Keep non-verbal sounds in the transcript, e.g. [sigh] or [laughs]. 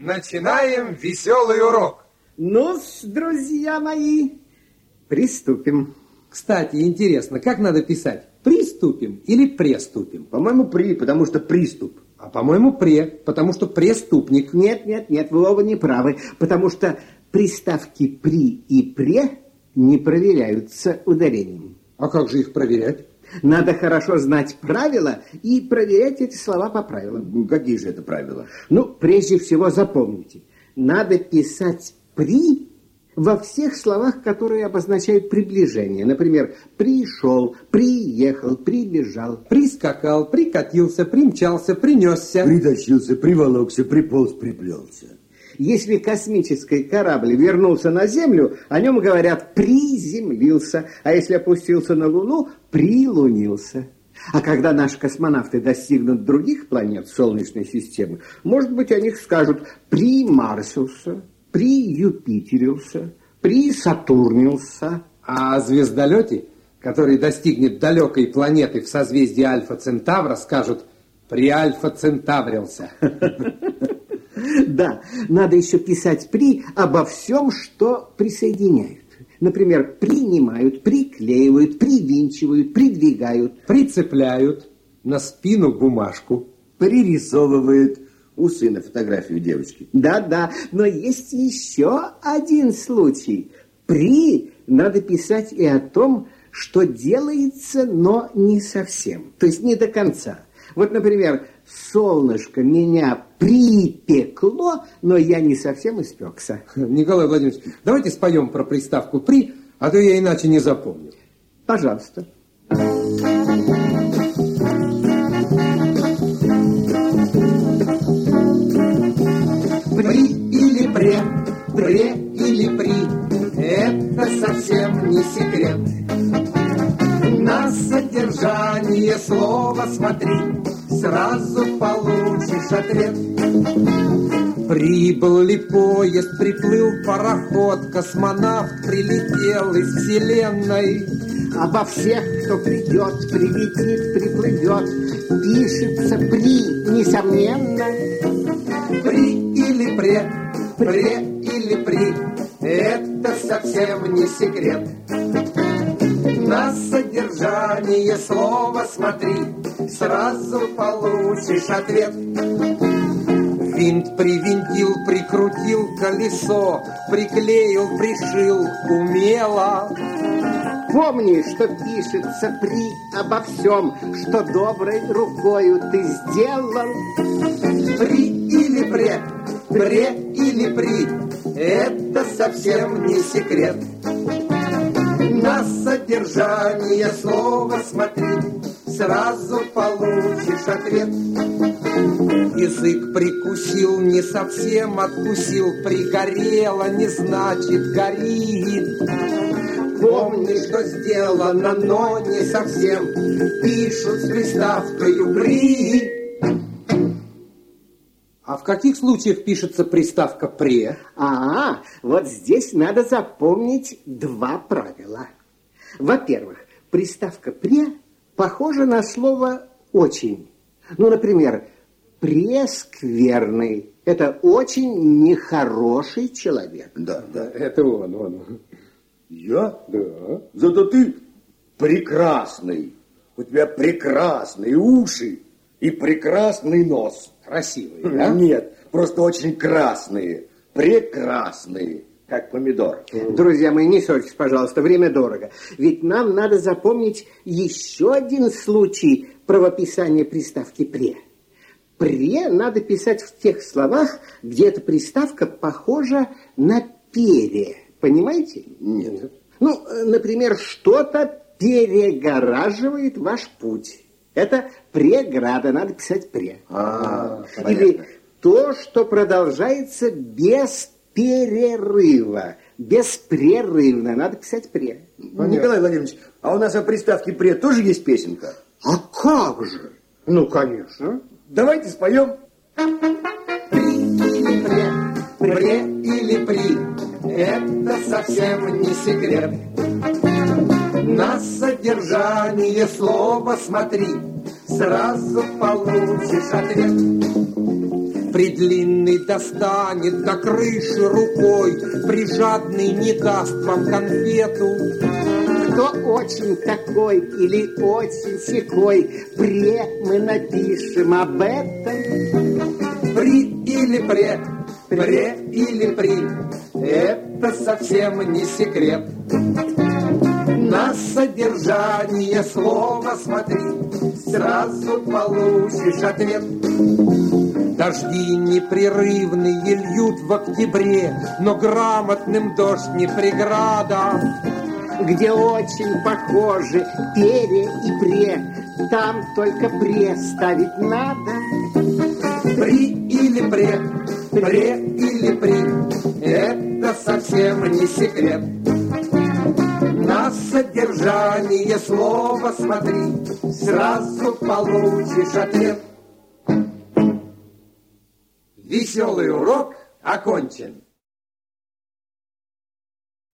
Начинаем веселый урок. ну друзья мои, приступим. Кстати, интересно, как надо писать? Приступим или преступим? По-моему, при, потому что приступ. А по-моему, пре, потому что преступник. Нет, нет, нет, вы оба не правы, потому что приставки при и пре не проверяются ударением. А как же их проверять? Надо хорошо знать правила и проверять эти слова по правилам. Ну, какие же это правила? Ну, прежде всего запомните, надо писать «при» во всех словах, которые обозначают приближение. Например, пришел, приехал, прибежал. Прискакал, прикатился, примчался, принесся. Притащился, приволокся, приполз, приплелся. Если космический корабль вернулся на Землю, о нем говорят «приземлился», а если опустился на Луну – «прилунился». А когда наши космонавты достигнут других планет Солнечной системы, может быть, о них скажут «примарсился», «приюпитерился», «присатурнился». А о звездолете, который достигнет далекой планеты в созвездии Альфа Центавра, скажут «приальфа Центаврился». [laughs] [laughs] Да, надо еще писать «при» обо всем, что присоединяют. Например, принимают, приклеивают, привинчивают, придвигают. Прицепляют на спину бумажку. Пририсовывают у сына фотографию девочки. Да-да, но есть еще один случай. «При» надо писать и о том, что делается, но не совсем. То есть не до конца. Вот, например, солнышко меня припекло, но я не совсем испекся. [laughs] Николай Владимирович, давайте споем про приставку «при», а то я иначе не запомню. Пожалуйста. При или пре, пре или при, это совсем не секрет. Слова смотри, сразу получишь ответ. Прибыл ли поезд, приплыл пароход, космонавт прилетел из вселенной. Обо всех, кто придет, прилетит, приплывет, пишется при, несомненно. При или пре, пре или при, это совсем не секрет. На содержание слова смотри, сразу получишь ответ. Винт привинтил, прикрутил колесо, приклеил, пришил умело. Помни, что пишется при обо всем, что доброй рукою ты сделал. При или пре, пре или при, это совсем не секрет. Содержание слова смотри, сразу получишь ответ. Язык прикусил, не совсем откусил, пригорело, не значит горит. Помни, что сделано, но не совсем. Пишут с приставкой «при». А в каких случаях пишется приставка «пре»? А, вот здесь надо запомнить два правила. Во-первых, приставка «пре» похожа на слово «очень». Ну, например, «прескверный» – это очень нехороший человек. Да, да. Это он, он. Я? Да. Зато ты прекрасный. У тебя прекрасные уши и прекрасный нос. Красивый, да? Нет, просто очень красные. Прекрасные, как помидор. Друзья мои, не ссорьтесь, пожалуйста, время дорого. Ведь нам надо запомнить еще один случай правописания приставки «пре». «Пре» надо писать в тех словах, где эта приставка похожа на «пере». Понимаете? Нет. Ну, например, что-то перегораживает ваш путь. Это преграда, надо писать «пре». А, Или понятно. то, что продолжается без перерыва, беспрерывно, надо писать «пре». Николай Владимирович, а у нас о приставке «пред» тоже есть песенка? А как же? Ну, конечно. Давайте споем. При или пре, пре или при, это совсем не секрет. На содержание слова смотри, сразу получишь ответ. Предлинный достанет до крыши рукой, Прижадный не даст вам конфету. Кто очень такой или очень секой, Пре мы напишем об этом. При или пре, пре или при, это совсем не секрет. На содержание слова смотри, сразу получишь ответ. Дожди непрерывные льют в октябре, Но грамотным дождь не преграда. Где очень похожи пере и пре, Там только пре ставить надо. При или пре, пре или при, это совсем не секрет. На содержание слова смотри, сразу получишь ответ. Веселый урок окончен.